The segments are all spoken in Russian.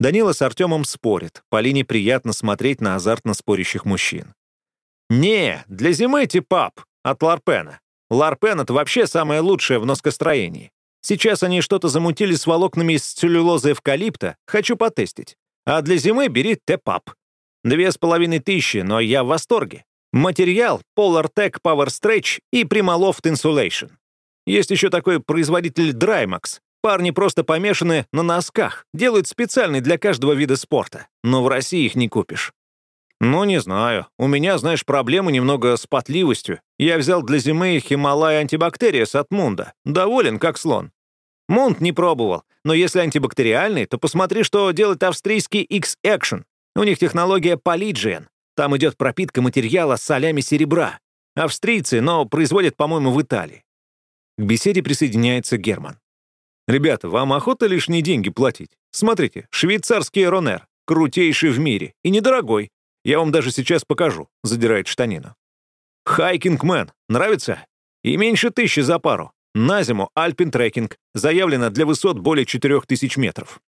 Данила с Артемом спорят. Полине приятно смотреть на азартно спорящих мужчин. «Не, для зимы типап от Ларпена. Ларпен — это вообще самое лучшее в носкостроении. Сейчас они что-то замутили с волокнами из целлюлозы эвкалипта. Хочу потестить. А для зимы бери Тепап. Две с половиной тысячи, но я в восторге. Материал — Polartec Power Stretch и Primaloft Insulation. Есть еще такой производитель Drymax. Парни просто помешаны на носках. Делают специальный для каждого вида спорта. Но в России их не купишь. Ну, не знаю. У меня, знаешь, проблемы немного с потливостью. Я взял для зимы Хималай антибактериес от Мунда. Доволен, как слон. Мунд не пробовал, но если антибактериальный, то посмотри, что делает австрийский X-Action. У них технология Polygian. Там идет пропитка материала солями серебра. Австрийцы, но производят, по-моему, в Италии. К беседе присоединяется Герман. «Ребята, вам охота лишние деньги платить? Смотрите, швейцарский Ронер, крутейший в мире, и недорогой. Я вам даже сейчас покажу», — задирает штанину. «Hiking Men, нравится? И меньше тысячи за пару. На зиму Alpine Trekking. Заявлено для высот более 4000 метров».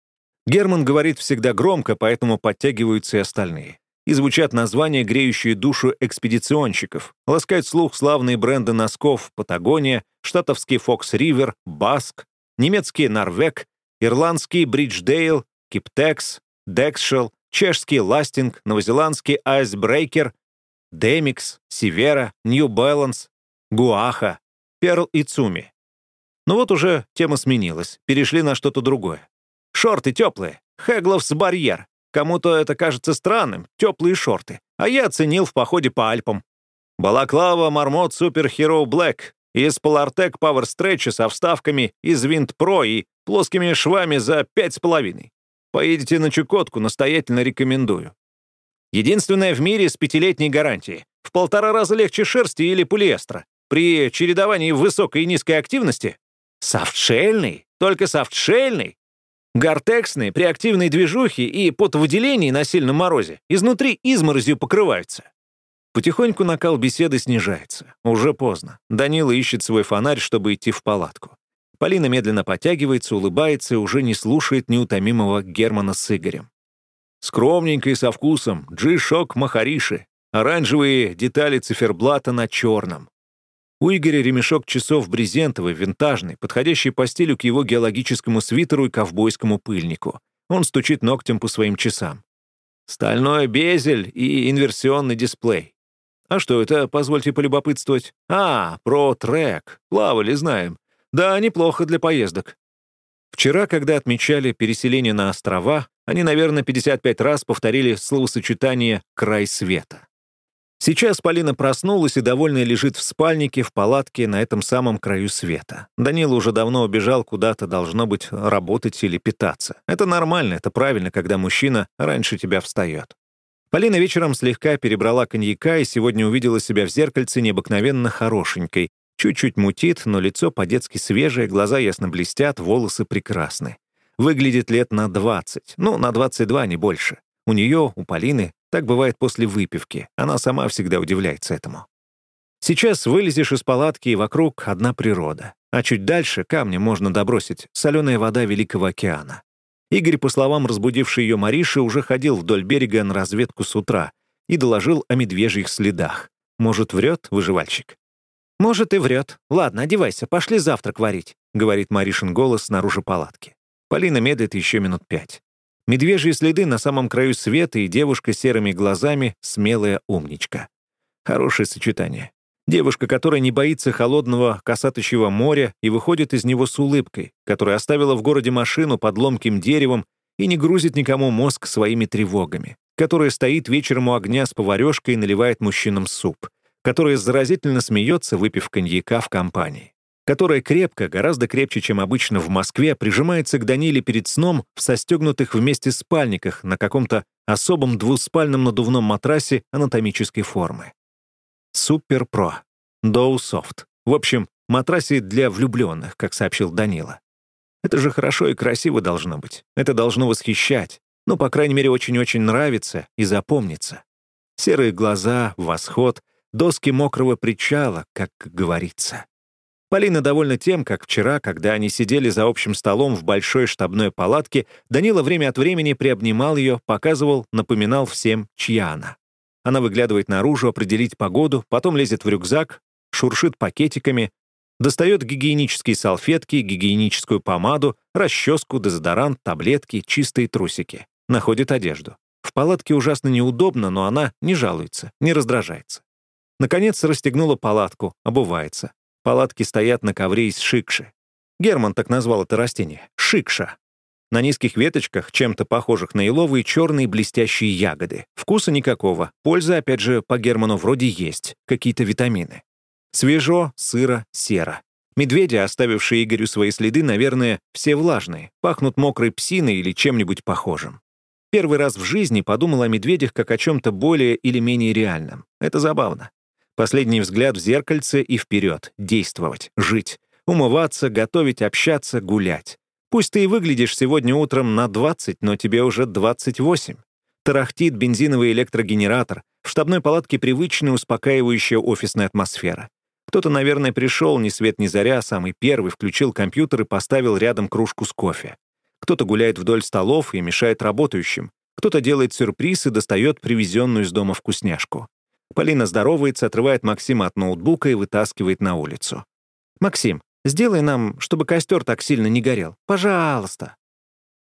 Герман говорит всегда громко, поэтому подтягиваются и остальные. И звучат названия, греющие душу экспедиционщиков. Ласкают слух славные бренды носков «Patagonia», штатовский «Fox River», «Bask», немецкий «Norveg», ирландский «Bridgedale», «Keeptex», «DexShell», чешский «Lasting», новозеландский «Icebreaker», «Демикс», «Сивера», «Нью Баланс», «Гуаха», «Перл» и «Цуми». Но вот уже тема сменилась, перешли на что-то другое. Шорты теплые, Хегловс барьер, Кому-то это кажется странным, теплые шорты. А я оценил в походе по Альпам. Балаклава Мармот Супер Black из Polartec Power Stretch со вставками из Wind Pro и плоскими швами за пять с половиной. Поедете на Чукотку, настоятельно рекомендую. Единственное в мире с пятилетней гарантией. В полтора раза легче шерсти или полиэстера. При чередовании высокой и низкой активности софтшельный, только софтшельный, Гортексные при активной движухе и потовыделении на сильном морозе изнутри изморозью покрываются. Потихоньку накал беседы снижается. Уже поздно. Данила ищет свой фонарь, чтобы идти в палатку. Полина медленно подтягивается, улыбается и уже не слушает неутомимого Германа с Игорем. Скромненько и со вкусом. Джи-шок Махариши. Оранжевые детали циферблата на черном. У Игоря ремешок часов брезентовый, винтажный, подходящий по стилю к его геологическому свитеру и ковбойскому пыльнику. Он стучит ногтем по своим часам. Стальной безель и инверсионный дисплей. А что это, позвольте полюбопытствовать? А, про трек. Плавали, знаем. Да, неплохо для поездок. Вчера, когда отмечали переселение на острова, они, наверное, 55 раз повторили словосочетание «край света». Сейчас Полина проснулась и довольная лежит в спальнике, в палатке на этом самом краю света. Данила уже давно убежал куда-то, должно быть, работать или питаться. Это нормально, это правильно, когда мужчина раньше тебя встает. Полина вечером слегка перебрала коньяка и сегодня увидела себя в зеркальце необыкновенно хорошенькой. Чуть-чуть мутит, но лицо по-детски свежее, глаза ясно блестят, волосы прекрасны. Выглядит лет на 20, ну, на 22, не больше. У нее, у Полины, так бывает после выпивки. Она сама всегда удивляется этому. Сейчас вылезешь из палатки, и вокруг одна природа. А чуть дальше камни можно добросить, соленая вода Великого океана. Игорь, по словам разбудившей ее Мариши, уже ходил вдоль берега на разведку с утра и доложил о медвежьих следах. Может, врет выживальщик? «Может, и врет. Ладно, одевайся, пошли завтрак варить», — говорит Маришин голос снаружи палатки. Полина медлит еще минут пять. Медвежьи следы на самом краю света и девушка с серыми глазами — смелая умничка. Хорошее сочетание. Девушка, которая не боится холодного косаточьего моря и выходит из него с улыбкой, которая оставила в городе машину под ломким деревом и не грузит никому мозг своими тревогами, которая стоит вечером у огня с поварешкой и наливает мужчинам суп, которая заразительно смеется, выпив коньяка в компании которая крепко, гораздо крепче, чем обычно в Москве, прижимается к Даниле перед сном в состегнутых вместе спальниках на каком-то особом двуспальном надувном матрасе анатомической формы. Супер Про. Доу. В общем, матрасе для влюбленных, как сообщил Данила. Это же хорошо и красиво должно быть. Это должно восхищать. Ну, по крайней мере, очень-очень нравится и запомнится. Серые глаза, восход, доски мокрого причала, как говорится. Полина довольна тем, как вчера, когда они сидели за общим столом в большой штабной палатке, Данила время от времени приобнимал ее, показывал, напоминал всем, чья она. Она выглядывает наружу, определить погоду, потом лезет в рюкзак, шуршит пакетиками, достает гигиенические салфетки, гигиеническую помаду, расческу, дезодорант, таблетки, чистые трусики. Находит одежду. В палатке ужасно неудобно, но она не жалуется, не раздражается. Наконец расстегнула палатку, обувается. Палатки стоят на ковре из шикши. Герман так назвал это растение — шикша. На низких веточках, чем-то похожих на еловые, черные блестящие ягоды. Вкуса никакого. Польза, опять же, по Герману вроде есть. Какие-то витамины. Свежо, сыро, серо. Медведи, оставившие Игорю свои следы, наверное, все влажные, пахнут мокрой псиной или чем-нибудь похожим. Первый раз в жизни подумал о медведях как о чем-то более или менее реальном. Это забавно. Последний взгляд в зеркальце и вперед. Действовать, жить, умываться, готовить, общаться, гулять. Пусть ты и выглядишь сегодня утром на 20, но тебе уже 28. Тарахтит бензиновый электрогенератор. В штабной палатке привычная успокаивающая офисная атмосфера. Кто-то, наверное, пришел ни свет ни заря, самый первый, включил компьютер и поставил рядом кружку с кофе. Кто-то гуляет вдоль столов и мешает работающим. Кто-то делает сюрприз и достает привезенную из дома вкусняшку. Полина здоровается, отрывает Максима от ноутбука и вытаскивает на улицу. «Максим, сделай нам, чтобы костер так сильно не горел. Пожалуйста».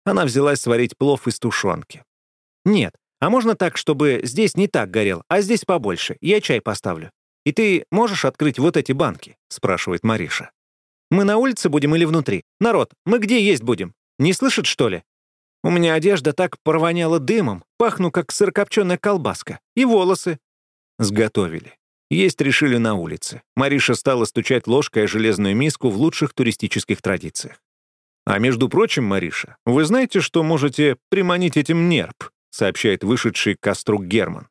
Она взялась сварить плов из тушенки. «Нет, а можно так, чтобы здесь не так горел, а здесь побольше? Я чай поставлю. И ты можешь открыть вот эти банки?» — спрашивает Мариша. «Мы на улице будем или внутри? Народ, мы где есть будем? Не слышит, что ли? У меня одежда так провоняла дымом, пахну, как сырокопченая колбаска. И волосы. Сготовили. Есть решили на улице. Мариша стала стучать ложкой о железную миску в лучших туристических традициях. «А между прочим, Мариша, вы знаете, что можете приманить этим нерп?» сообщает вышедший к костру Герман.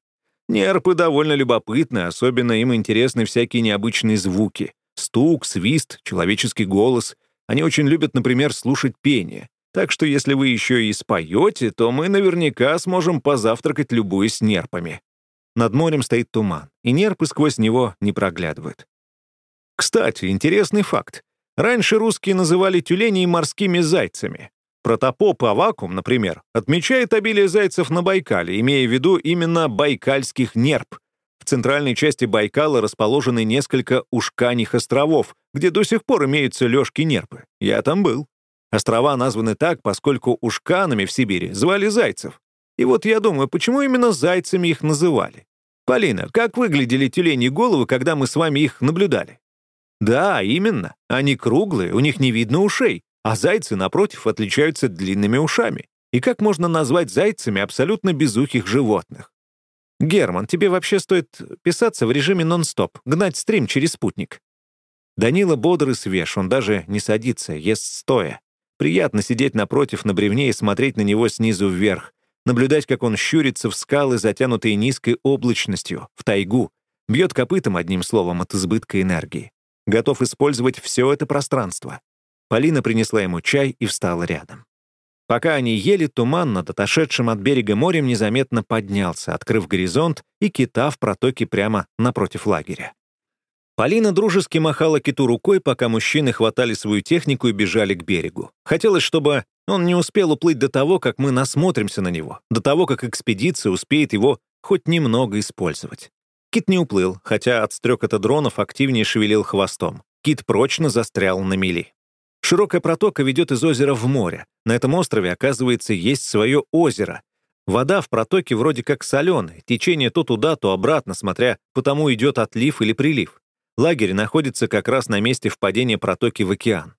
Нерпы довольно любопытны, особенно им интересны всякие необычные звуки. Стук, свист, человеческий голос. Они очень любят, например, слушать пение. Так что если вы еще и споете, то мы наверняка сможем позавтракать любуясь нерпами. Над морем стоит туман, и нерпы сквозь него не проглядывают. Кстати, интересный факт. Раньше русские называли тюленей морскими зайцами. Протопоп Авакум, например, отмечает обилие зайцев на Байкале, имея в виду именно байкальских нерп, в центральной части Байкала расположены несколько ушканих островов, где до сих пор имеются лёжки-нерпы. Я там был. Острова названы так, поскольку ушканами в Сибири звали зайцев. И вот я думаю, почему именно зайцами их называли? Полина, как выглядели тюлени головы, когда мы с вами их наблюдали? Да, именно. Они круглые, у них не видно ушей, а зайцы, напротив, отличаются длинными ушами. И как можно назвать зайцами абсолютно безухих животных? «Герман, тебе вообще стоит писаться в режиме нон-стоп, гнать стрим через спутник». Данила бодрый свеж, он даже не садится, ест стоя. Приятно сидеть напротив на бревне и смотреть на него снизу вверх, наблюдать, как он щурится в скалы, затянутые низкой облачностью, в тайгу, бьет копытом, одним словом, от избытка энергии. Готов использовать все это пространство. Полина принесла ему чай и встала рядом. Пока они ели, туман над отошедшим от берега морем незаметно поднялся, открыв горизонт и кита в протоке прямо напротив лагеря. Полина дружески махала киту рукой, пока мужчины хватали свою технику и бежали к берегу. Хотелось, чтобы он не успел уплыть до того, как мы насмотримся на него, до того, как экспедиция успеет его хоть немного использовать. Кит не уплыл, хотя от стрекота дронов активнее шевелил хвостом. Кит прочно застрял на мели. Широкая протока ведет из озера в море. На этом острове, оказывается, есть свое озеро. Вода в протоке вроде как соленая, течение то туда, то обратно, смотря по тому идет отлив или прилив. Лагерь находится как раз на месте впадения протоки в океан.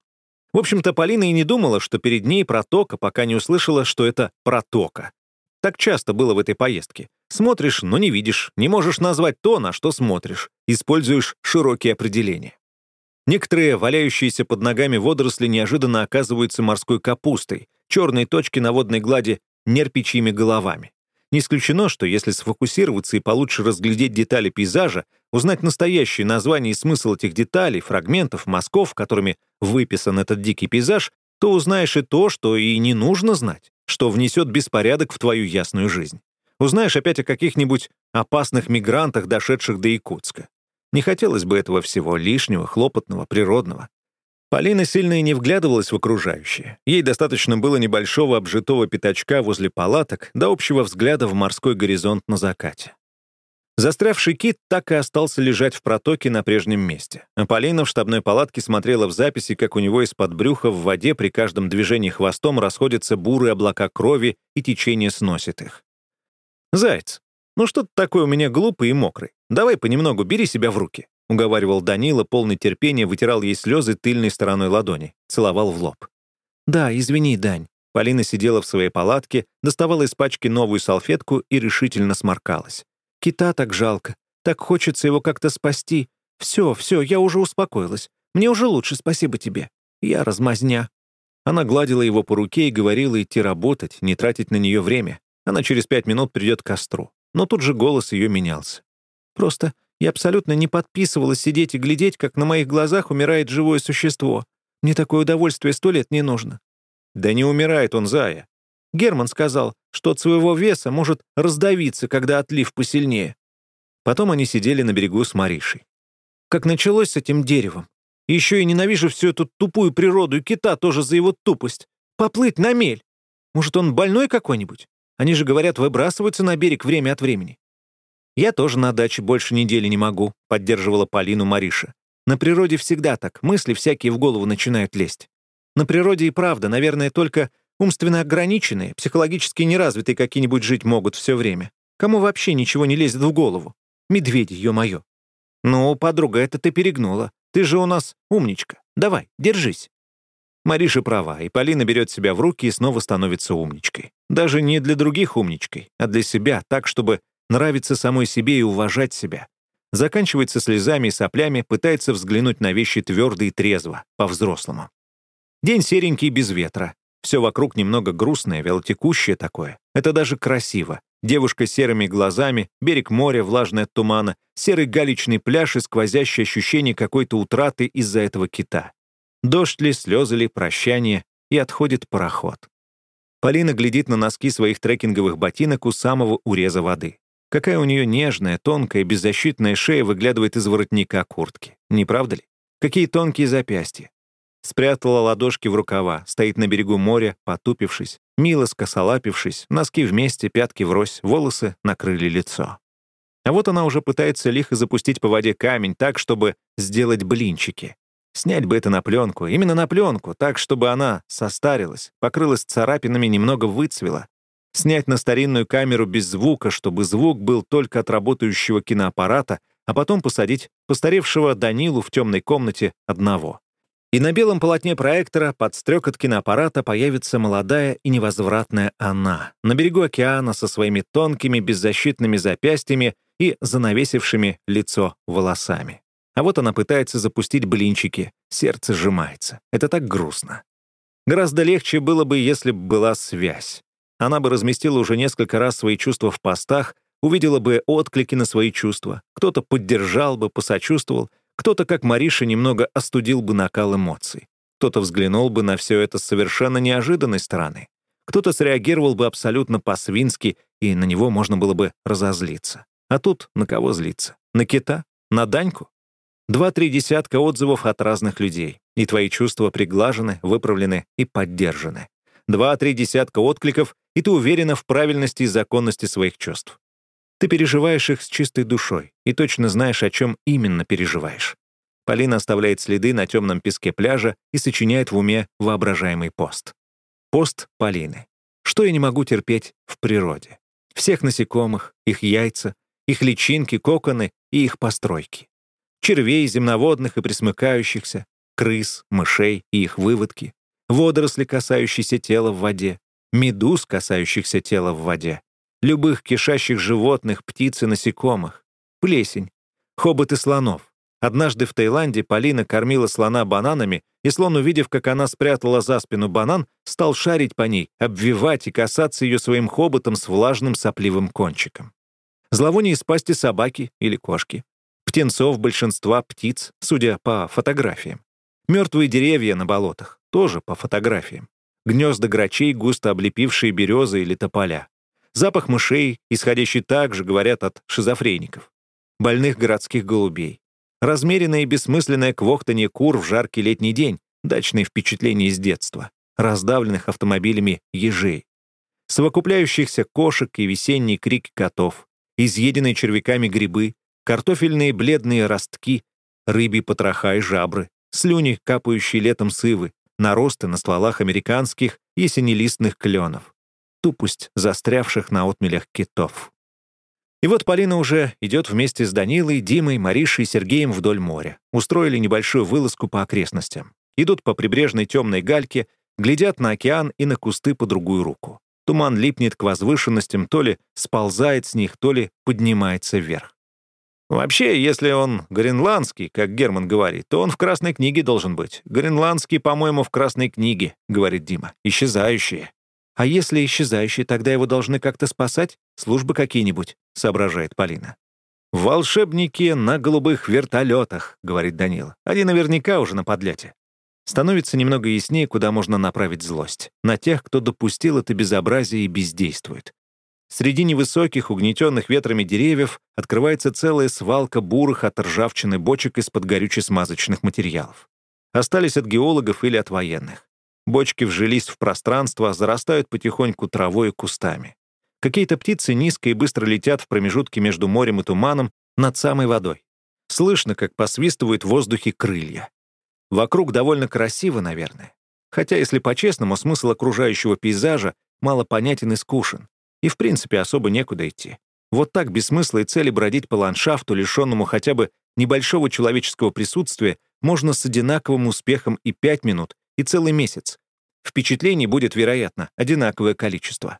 В общем-то, Полина и не думала, что перед ней протока, пока не услышала, что это протока. Так часто было в этой поездке. Смотришь, но не видишь, не можешь назвать то, на что смотришь. Используешь широкие определения. Некоторые валяющиеся под ногами водоросли неожиданно оказываются морской капустой, черные точки на водной глади нерпичьими головами. Не исключено, что если сфокусироваться и получше разглядеть детали пейзажа, узнать настоящее название и смысл этих деталей, фрагментов, мазков, которыми выписан этот дикий пейзаж, то узнаешь и то, что и не нужно знать, что внесет беспорядок в твою ясную жизнь. Узнаешь опять о каких-нибудь опасных мигрантах, дошедших до Якутска. Не хотелось бы этого всего лишнего, хлопотного, природного. Полина сильно и не вглядывалась в окружающее. Ей достаточно было небольшого обжитого пятачка возле палаток до общего взгляда в морской горизонт на закате. Застрявший кит так и остался лежать в протоке на прежнем месте. А Полина в штабной палатке смотрела в записи, как у него из-под брюха в воде при каждом движении хвостом расходятся бурые облака крови и течение сносит их. «Заяц, ну что ты такой у меня глупый и мокрый? Давай понемногу бери себя в руки. — уговаривал Данила, полный терпения, вытирал ей слезы тыльной стороной ладони, целовал в лоб. «Да, извини, Дань». Полина сидела в своей палатке, доставала из пачки новую салфетку и решительно сморкалась. «Кита так жалко. Так хочется его как-то спасти. Все, все, я уже успокоилась. Мне уже лучше, спасибо тебе. Я размазня». Она гладила его по руке и говорила идти работать, не тратить на нее время. Она через пять минут придет к костру. Но тут же голос ее менялся. «Просто я абсолютно не подписывалась сидеть и глядеть, как на моих глазах умирает живое существо. Мне такое удовольствие сто лет не нужно. Да не умирает он, Зая. Герман сказал, что от своего веса может раздавиться, когда отлив посильнее. Потом они сидели на берегу с Маришей. Как началось с этим деревом. Еще и ненавижу всю эту тупую природу, и кита тоже за его тупость. Поплыть на мель. Может, он больной какой-нибудь? Они же, говорят, выбрасываются на берег время от времени. «Я тоже на даче больше недели не могу», — поддерживала Полину Мариша. «На природе всегда так, мысли всякие в голову начинают лезть. На природе и правда, наверное, только умственно ограниченные, психологически неразвитые какие-нибудь жить могут все время. Кому вообще ничего не лезет в голову? Медведи, ё-моё». «Ну, подруга, это ты перегнула. Ты же у нас умничка. Давай, держись». Мариша права, и Полина берет себя в руки и снова становится умничкой. Даже не для других умничкой, а для себя, так, чтобы нравится самой себе и уважать себя. Заканчивается слезами и соплями, пытается взглянуть на вещи твердо и трезво, по-взрослому. День серенький, без ветра. Все вокруг немного грустное, велотекущее такое. Это даже красиво. Девушка с серыми глазами, берег моря, влажное от тумана, серый галечный пляж и сквозящее ощущение какой-то утраты из-за этого кита. Дождь ли, слезы ли, прощание, и отходит пароход. Полина глядит на носки своих трекинговых ботинок у самого уреза воды. Какая у нее нежная, тонкая, беззащитная шея выглядывает из воротника куртки. Не правда ли? Какие тонкие запястья. Спрятала ладошки в рукава, стоит на берегу моря, потупившись, мило скосолапившись, носки вместе, пятки врозь, волосы накрыли лицо. А вот она уже пытается лихо запустить по воде камень так, чтобы сделать блинчики. Снять бы это на пленку, именно на пленку, так, чтобы она состарилась, покрылась царапинами, немного выцвела, снять на старинную камеру без звука, чтобы звук был только от работающего киноаппарата, а потом посадить постаревшего Данилу в темной комнате одного. И на белом полотне проектора под стрекот киноаппарата появится молодая и невозвратная она на берегу океана со своими тонкими беззащитными запястьями и занавесившими лицо волосами. А вот она пытается запустить блинчики, сердце сжимается. Это так грустно. Гораздо легче было бы, если бы была связь. Она бы разместила уже несколько раз свои чувства в постах, увидела бы отклики на свои чувства. Кто-то поддержал бы, посочувствовал, кто-то, как Мариша, немного остудил бы накал эмоций. Кто-то взглянул бы на все это с совершенно неожиданной стороны. Кто-то среагировал бы абсолютно по-свински, и на него можно было бы разозлиться. А тут на кого злиться? На кита? На Даньку? Два-три десятка отзывов от разных людей, и твои чувства приглажены, выправлены и поддержаны. Два-три десятка откликов, и ты уверена в правильности и законности своих чувств. Ты переживаешь их с чистой душой и точно знаешь, о чем именно переживаешь. Полина оставляет следы на темном песке пляжа и сочиняет в уме воображаемый пост. Пост Полины. Что я не могу терпеть в природе? Всех насекомых, их яйца, их личинки, коконы и их постройки. Червей, земноводных и присмыкающихся, крыс, мышей и их выводки, водоросли, касающиеся тела в воде, медуз, касающихся тела в воде, любых кишащих животных, птиц и насекомых, плесень, хоботы слонов. Однажды в Таиланде Полина кормила слона бананами, и слон, увидев, как она спрятала за спину банан, стал шарить по ней, обвивать и касаться ее своим хоботом с влажным сопливым кончиком. Зловоние из пасти собаки или кошки. Птенцов большинства птиц, судя по фотографиям. Мертвые деревья на болотах, тоже по фотографиям гнезда грачей, густо облепившие березы или тополя. Запах мышей, исходящий также, говорят, от шизофреников. Больных городских голубей. Размеренное и бессмысленное квохтанье кур в жаркий летний день, дачные впечатления из детства, раздавленных автомобилями ежей, совокупляющихся кошек и весенний крик котов, изъеденные червяками грибы, картофельные бледные ростки, рыбьи потроха и жабры, слюни, капающие летом сывы, наросты на стволах американских ясенелистных кленов, тупость застрявших на отмелях китов. И вот Полина уже идет вместе с Данилой, Димой, Маришей и Сергеем вдоль моря. Устроили небольшую вылазку по окрестностям. Идут по прибрежной темной гальке, глядят на океан и на кусты по другую руку. Туман липнет к возвышенностям, то ли сползает с них, то ли поднимается вверх. Вообще, если он гренландский, как Герман говорит, то он в Красной книге должен быть. Гренландский, по-моему, в Красной книге, говорит Дима. Исчезающие. А если исчезающие, тогда его должны как-то спасать? Службы какие-нибудь, соображает Полина. «Волшебники на голубых вертолетах», — говорит Данила. «Они наверняка уже на подлете». Становится немного яснее, куда можно направить злость. На тех, кто допустил это безобразие и бездействует. Среди невысоких, угнетенных ветрами деревьев открывается целая свалка бурых от ржавчины бочек из-под горюче-смазочных материалов. Остались от геологов или от военных. Бочки вжились в пространство, зарастают потихоньку травой и кустами. Какие-то птицы низко и быстро летят в промежутке между морем и туманом над самой водой. Слышно, как посвистывают в воздухе крылья. Вокруг довольно красиво, наверное. Хотя, если по-честному, смысл окружающего пейзажа мало понятен и скушен. И, в принципе, особо некуда идти. Вот так без смысла и цели бродить по ландшафту, лишенному хотя бы небольшого человеческого присутствия, можно с одинаковым успехом и пять минут, и целый месяц. Впечатлений будет, вероятно, одинаковое количество.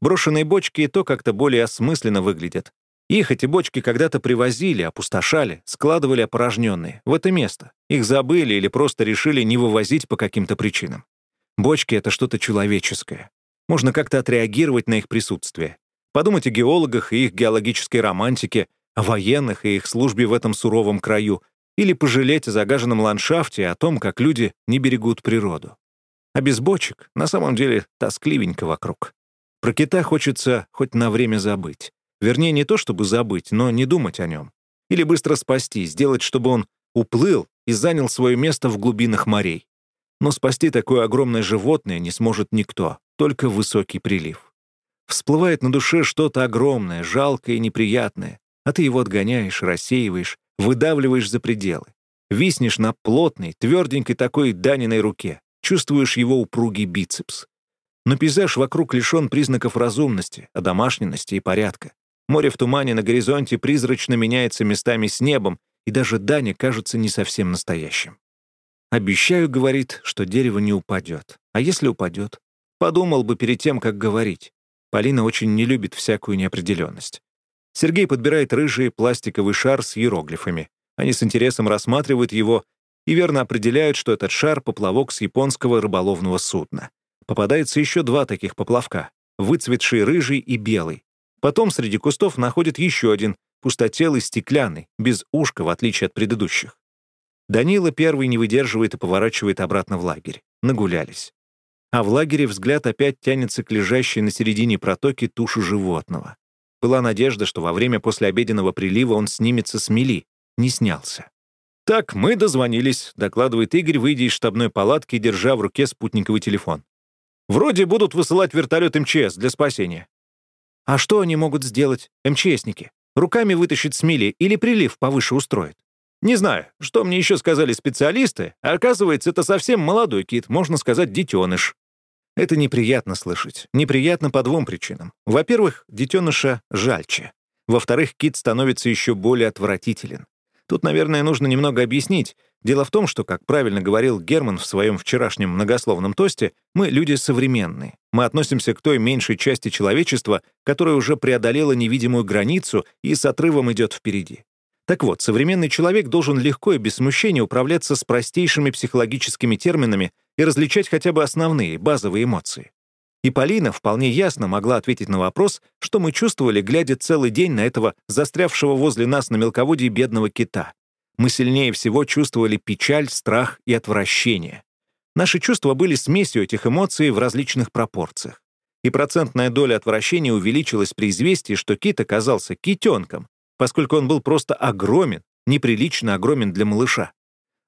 Брошенные бочки и то как-то более осмысленно выглядят. Их эти бочки когда-то привозили, опустошали, складывали опорожненные, в это место. Их забыли или просто решили не вывозить по каким-то причинам. Бочки — это что-то человеческое. Можно как-то отреагировать на их присутствие. Подумать о геологах и их геологической романтике, о военных и их службе в этом суровом краю, или пожалеть о загаженном ландшафте и о том, как люди не берегут природу. А без бочек на самом деле тоскливенько вокруг. Про кита хочется хоть на время забыть. Вернее, не то чтобы забыть, но не думать о нем. Или быстро спасти, сделать, чтобы он уплыл и занял свое место в глубинах морей. Но спасти такое огромное животное не сможет никто, только высокий прилив. Всплывает на душе что-то огромное, жалкое и неприятное, а ты его отгоняешь, рассеиваешь, выдавливаешь за пределы. Виснешь на плотной, тверденькой такой Даниной руке, чувствуешь его упругий бицепс. Но пейзаж вокруг лишен признаков разумности, одомашненности и порядка. Море в тумане на горизонте призрачно меняется местами с небом, и даже Даня кажется не совсем настоящим. «Обещаю, — говорит, — что дерево не упадет. А если упадет? Подумал бы перед тем, как говорить. Полина очень не любит всякую неопределенность. Сергей подбирает рыжий пластиковый шар с иероглифами. Они с интересом рассматривают его и верно определяют, что этот шар — поплавок с японского рыболовного судна. Попадается еще два таких поплавка — выцветший рыжий и белый. Потом среди кустов находят еще один, пустотелый стеклянный, без ушка, в отличие от предыдущих. Данила первый не выдерживает и поворачивает обратно в лагерь. Нагулялись. А в лагере взгляд опять тянется к лежащей на середине протоки туше животного. Была надежда, что во время послеобеденного прилива он снимется с мели. Не снялся. «Так, мы дозвонились», — докладывает Игорь, выйдя из штабной палатки, держа в руке спутниковый телефон. «Вроде будут высылать вертолет МЧС для спасения». «А что они могут сделать, МЧСники? Руками вытащить с мели или прилив повыше устроит?» Не знаю, что мне еще сказали специалисты, оказывается, это совсем молодой кит, можно сказать, детеныш. Это неприятно слышать. Неприятно по двум причинам. Во-первых, детеныша жальче. Во-вторых, кит становится еще более отвратителен. Тут, наверное, нужно немного объяснить. Дело в том, что, как правильно говорил Герман в своем вчерашнем многословном тосте, мы люди современные. Мы относимся к той меньшей части человечества, которая уже преодолела невидимую границу и с отрывом идет впереди. Так вот, современный человек должен легко и без смущения управляться с простейшими психологическими терминами и различать хотя бы основные, базовые эмоции. И Полина вполне ясно могла ответить на вопрос, что мы чувствовали, глядя целый день на этого застрявшего возле нас на мелководье бедного кита. Мы сильнее всего чувствовали печаль, страх и отвращение. Наши чувства были смесью этих эмоций в различных пропорциях. И процентная доля отвращения увеличилась при известии, что кит оказался китенком, поскольку он был просто огромен, неприлично огромен для малыша.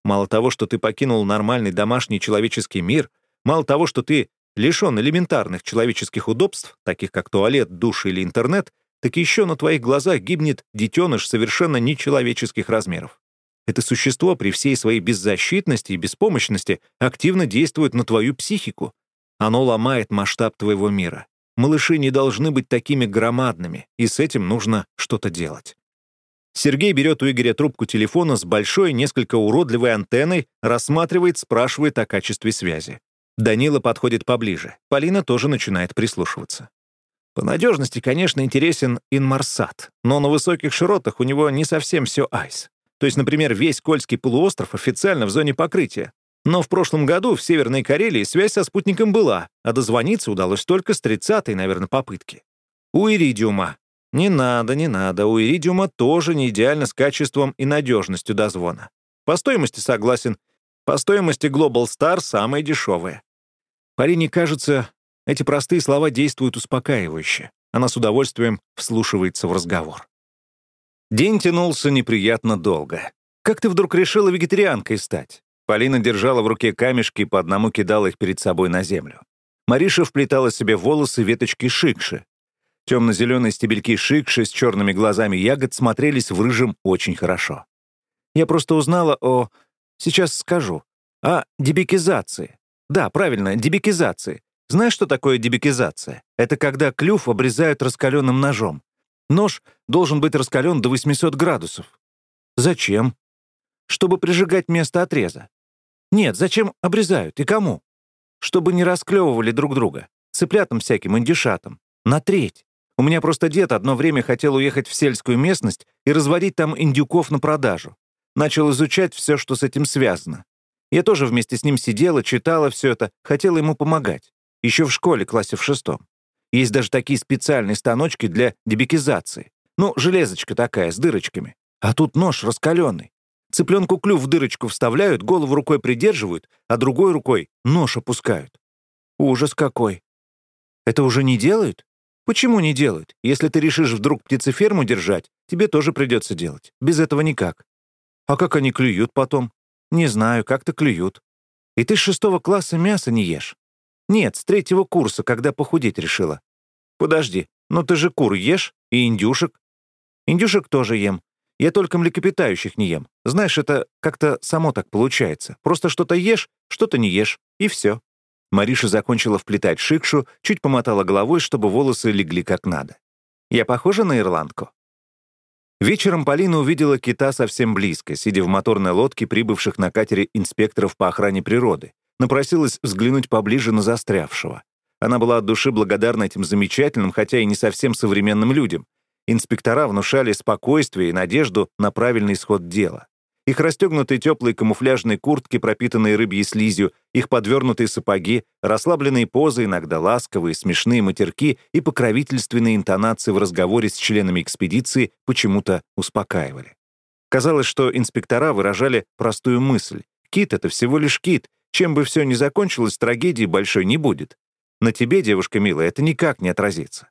Мало того, что ты покинул нормальный домашний человеческий мир, мало того, что ты лишен элементарных человеческих удобств, таких как туалет, душ или интернет, так еще на твоих глазах гибнет детеныш совершенно нечеловеческих размеров. Это существо при всей своей беззащитности и беспомощности активно действует на твою психику. Оно ломает масштаб твоего мира. Малыши не должны быть такими громадными, и с этим нужно что-то делать. Сергей берет у Игоря трубку телефона с большой, несколько уродливой антенной, рассматривает, спрашивает о качестве связи. Данила подходит поближе. Полина тоже начинает прислушиваться. По надежности, конечно, интересен Инмарсат, но на высоких широтах у него не совсем все айс. То есть, например, весь Кольский полуостров официально в зоне покрытия. Но в прошлом году в Северной Карелии связь со спутником была, а дозвониться удалось только с 30-й, наверное, попытки. У Иридиума не надо, не надо. У Иридиума тоже не идеально с качеством и надежностью дозвона. По стоимости согласен. По стоимости Global Star самые дешевые. Полине кажется, эти простые слова действуют успокаивающе. Она с удовольствием вслушивается в разговор. День тянулся неприятно долго. «Как ты вдруг решила вегетарианкой стать?» Полина держала в руке камешки и по одному кидала их перед собой на землю. Мариша вплетала себе волосы веточки шикши, Темно-зеленые стебельки шикши с черными глазами ягод смотрелись в рыжем очень хорошо. Я просто узнала о... Сейчас скажу. О дебекизации. Да, правильно, дебекизации. Знаешь, что такое дебекизация? Это когда клюв обрезают раскаленным ножом. Нож должен быть раскален до 800 градусов. Зачем? Чтобы прижигать место отреза. Нет, зачем обрезают и кому? Чтобы не расклевывали друг друга. Цыплятам всяким, индюшатам. На треть. У меня просто дед одно время хотел уехать в сельскую местность и разводить там индюков на продажу. Начал изучать все, что с этим связано. Я тоже вместе с ним сидела, читала все это, хотела ему помогать. Еще в школе, классе в шестом. Есть даже такие специальные станочки для дебекизации. Ну, железочка такая, с дырочками. А тут нож раскаленный. Цыпленку клюв в дырочку вставляют, голову рукой придерживают, а другой рукой нож опускают. Ужас какой. Это уже не делают? Почему не делают? Если ты решишь вдруг птицеферму держать, тебе тоже придется делать. Без этого никак. А как они клюют потом? Не знаю, как-то клюют. И ты с шестого класса мясо не ешь? Нет, с третьего курса, когда похудеть решила. Подожди, но ты же кур ешь и индюшек. Индюшек тоже ем. Я только млекопитающих не ем. Знаешь, это как-то само так получается. Просто что-то ешь, что-то не ешь, и все. Мариша закончила вплетать шикшу, чуть помотала головой, чтобы волосы легли как надо. «Я похожа на ирландку?» Вечером Полина увидела кита совсем близко, сидя в моторной лодке прибывших на катере инспекторов по охране природы. Напросилась взглянуть поближе на застрявшего. Она была от души благодарна этим замечательным, хотя и не совсем современным людям. Инспектора внушали спокойствие и надежду на правильный исход дела. Их расстегнутые теплые камуфляжные куртки, пропитанные рыбьей слизью, их подвернутые сапоги, расслабленные позы, иногда ласковые, смешные матерки и покровительственные интонации в разговоре с членами экспедиции почему-то успокаивали. Казалось, что инспектора выражали простую мысль. Кит — это всего лишь кит. Чем бы все ни закончилось, трагедии большой не будет. На тебе, девушка милая, это никак не отразится.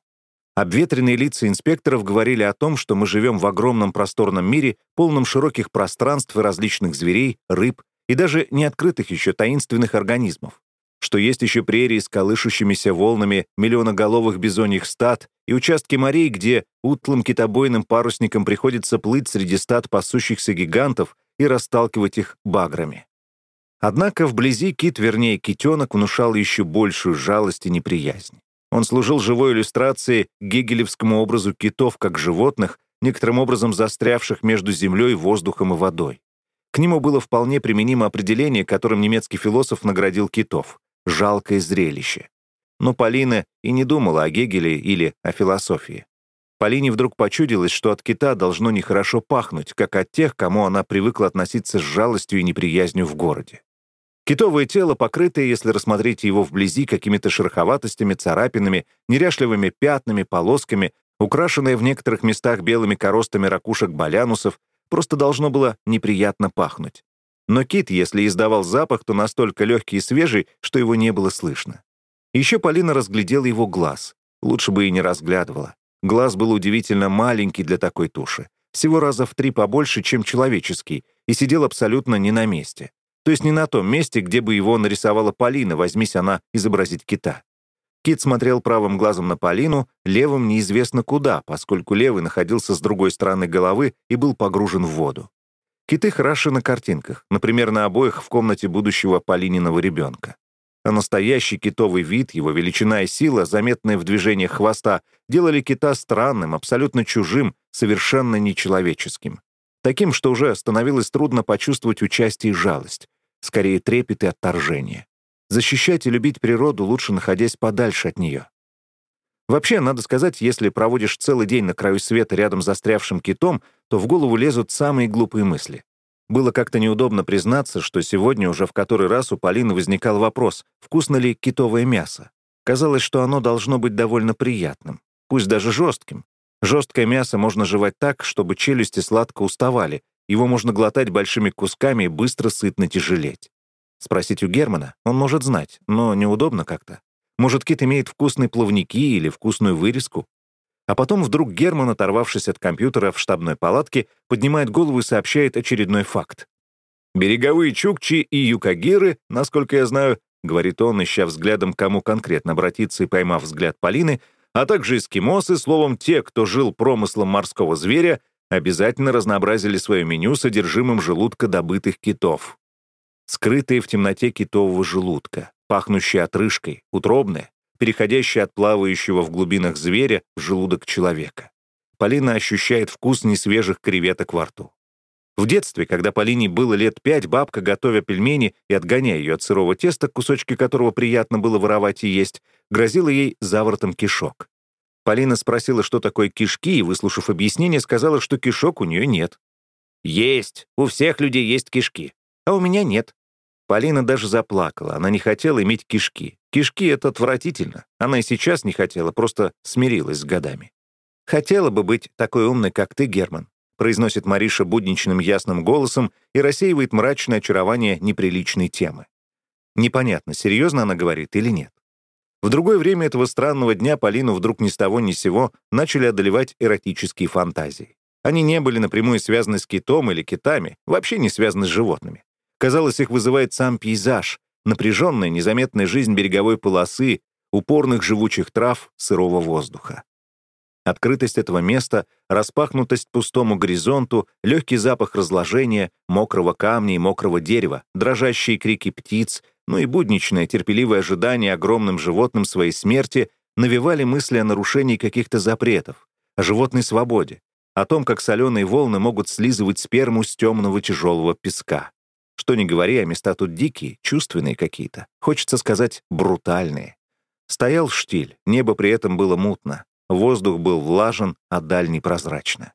Обветренные лица инспекторов говорили о том, что мы живем в огромном просторном мире, полном широких пространств и различных зверей, рыб и даже неоткрытых еще таинственных организмов, что есть еще прерии с колышущимися волнами миллионоголовых бизоньих стад и участки морей, где утлым китобойным парусникам приходится плыть среди стад пасущихся гигантов и расталкивать их баграми. Однако вблизи кит, вернее китенок, внушал еще большую жалость и неприязнь. Он служил живой иллюстрацией гегелевскому образу китов как животных, некоторым образом застрявших между землей, воздухом и водой. К нему было вполне применимо определение, которым немецкий философ наградил китов — «жалкое зрелище». Но Полина и не думала о Гегеле или о философии. Полине вдруг почудилось, что от кита должно нехорошо пахнуть, как от тех, кому она привыкла относиться с жалостью и неприязнью в городе. Китовое тело, покрытое, если рассмотреть его вблизи, какими-то шероховатостями, царапинами, неряшливыми пятнами, полосками, украшенное в некоторых местах белыми коростами ракушек балянусов, просто должно было неприятно пахнуть. Но кит, если издавал запах, то настолько легкий и свежий, что его не было слышно. Еще Полина разглядела его глаз. Лучше бы и не разглядывала. Глаз был удивительно маленький для такой туши. всего раза в три побольше, чем человеческий, и сидел абсолютно не на месте. То есть не на том месте, где бы его нарисовала Полина, возьмись она изобразить кита. Кит смотрел правым глазом на Полину, левым неизвестно куда, поскольку левый находился с другой стороны головы и был погружен в воду. Киты хороши на картинках, например, на обоих в комнате будущего Полининого ребенка. А настоящий китовый вид, его величина и сила, заметные в движениях хвоста, делали кита странным, абсолютно чужим, совершенно нечеловеческим. Таким, что уже становилось трудно почувствовать участие и жалость, скорее трепет и отторжение. Защищать и любить природу лучше, находясь подальше от нее. Вообще, надо сказать, если проводишь целый день на краю света рядом с застрявшим китом, то в голову лезут самые глупые мысли. Было как-то неудобно признаться, что сегодня уже в который раз у Полины возникал вопрос, вкусно ли китовое мясо. Казалось, что оно должно быть довольно приятным, пусть даже жестким. Жесткое мясо можно жевать так, чтобы челюсти сладко уставали, его можно глотать большими кусками и быстро сытно тяжелеть. Спросить у Германа он может знать, но неудобно как-то. Может, кит имеет вкусные плавники или вкусную вырезку? А потом вдруг Герман, оторвавшись от компьютера в штабной палатке, поднимает голову и сообщает очередной факт. «Береговые чукчи и юкагиры, насколько я знаю, — говорит он, ища взглядом, кому конкретно обратиться и поймав взгляд Полины, а также эскимосы, словом, те, кто жил промыслом морского зверя, обязательно разнообразили свое меню содержимым желудка добытых китов скрытые в темноте китового желудка, пахнущие отрыжкой, утробные, переходящие от плавающего в глубинах зверя в желудок человека. Полина ощущает вкус несвежих креветок во рту. В детстве, когда Полине было лет пять, бабка, готовя пельмени и отгоняя ее от сырого теста, кусочки которого приятно было воровать и есть, грозила ей заворотом кишок. Полина спросила, что такое кишки, и, выслушав объяснение, сказала, что кишок у нее нет. «Есть. У всех людей есть кишки. А у меня нет. Полина даже заплакала. Она не хотела иметь кишки. Кишки — это отвратительно. Она и сейчас не хотела, просто смирилась с годами. «Хотела бы быть такой умной, как ты, Герман», произносит Мариша будничным ясным голосом и рассеивает мрачное очарование неприличной темы. Непонятно, серьезно она говорит или нет. В другое время этого странного дня Полину вдруг ни с того ни с сего начали одолевать эротические фантазии. Они не были напрямую связаны с китом или китами, вообще не связаны с животными. Казалось, их вызывает сам пейзаж, напряженная, незаметная жизнь береговой полосы, упорных живучих трав, сырого воздуха. Открытость этого места, распахнутость пустому горизонту, легкий запах разложения, мокрого камня и мокрого дерева, дрожащие крики птиц, ну и будничное, терпеливое ожидание огромным животным своей смерти навевали мысли о нарушении каких-то запретов, о животной свободе, о том, как соленые волны могут слизывать сперму с темного тяжелого песка. Что ни говори, а места тут дикие, чувственные какие-то. Хочется сказать, брутальные. Стоял штиль, небо при этом было мутно. Воздух был влажен, а даль непрозрачно.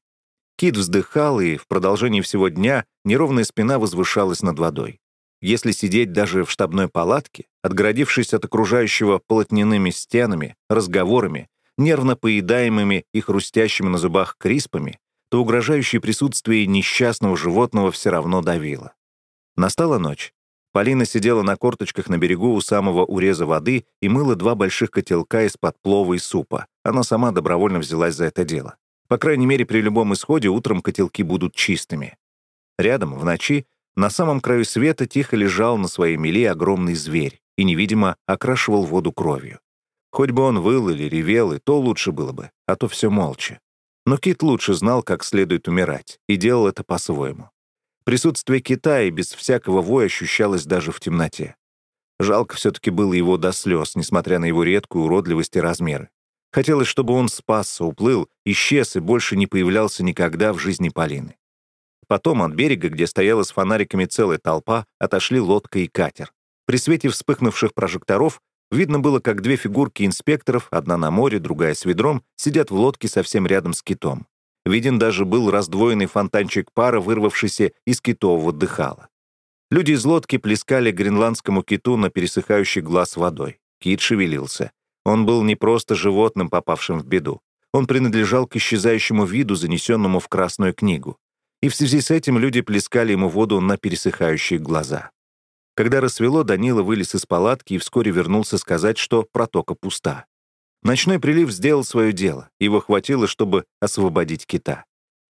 Кит вздыхал, и в продолжении всего дня неровная спина возвышалась над водой. Если сидеть даже в штабной палатке, отгородившись от окружающего полотняными стенами, разговорами, нервно поедаемыми и хрустящими на зубах криспами, то угрожающее присутствие несчастного животного все равно давило. Настала ночь. Полина сидела на корточках на берегу у самого уреза воды и мыла два больших котелка из-под плова и супа. Она сама добровольно взялась за это дело. По крайней мере, при любом исходе утром котелки будут чистыми. Рядом, в ночи, на самом краю света тихо лежал на своей мели огромный зверь и невидимо окрашивал воду кровью. Хоть бы он выл или ревел, и то лучше было бы, а то все молча. Но Кит лучше знал, как следует умирать, и делал это по-своему. Присутствие Китая без всякого воя ощущалось даже в темноте. Жалко все-таки было его до слез, несмотря на его редкую уродливость и размеры. Хотелось, чтобы он спасся, уплыл, исчез и больше не появлялся никогда в жизни Полины. Потом от берега, где стояла с фонариками целая толпа, отошли лодка и катер. При свете вспыхнувших прожекторов видно было, как две фигурки инспекторов, одна на море, другая с ведром, сидят в лодке совсем рядом с китом. Виден даже был раздвоенный фонтанчик пара, вырвавшийся из китового дыхала. Люди из лодки плескали гренландскому киту на пересыхающий глаз водой. Кит шевелился. Он был не просто животным, попавшим в беду. Он принадлежал к исчезающему виду, занесенному в Красную книгу. И в связи с этим люди плескали ему воду на пересыхающие глаза. Когда рассвело, Данила вылез из палатки и вскоре вернулся сказать, что протока пуста. Ночной прилив сделал свое дело, его хватило, чтобы освободить кита.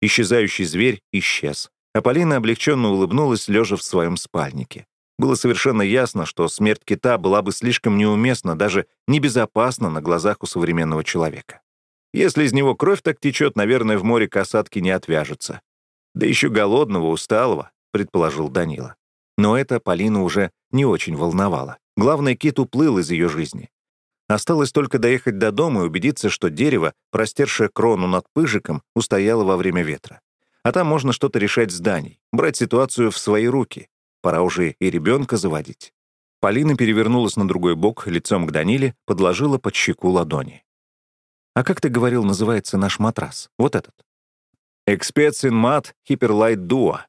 Исчезающий зверь исчез. А Полина облегченно улыбнулась, лежа в своем спальнике. Было совершенно ясно, что смерть кита была бы слишком неуместна, даже небезопасна на глазах у современного человека. Если из него кровь так течет, наверное, в море касатки не отвяжутся. Да еще голодного, усталого, предположил Данила. Но это Полину уже не очень волновало. Главное, кит уплыл из ее жизни. Осталось только доехать до дома и убедиться, что дерево, простершее крону над пыжиком, устояло во время ветра. А там можно что-то решать с Даней, брать ситуацию в свои руки. Пора уже и ребенка заводить. Полина перевернулась на другой бок, лицом к Даниле, подложила под щеку ладони. «А как ты говорил, называется наш матрас? Вот этот?» «Экспецин мат Hyperlight Duo»,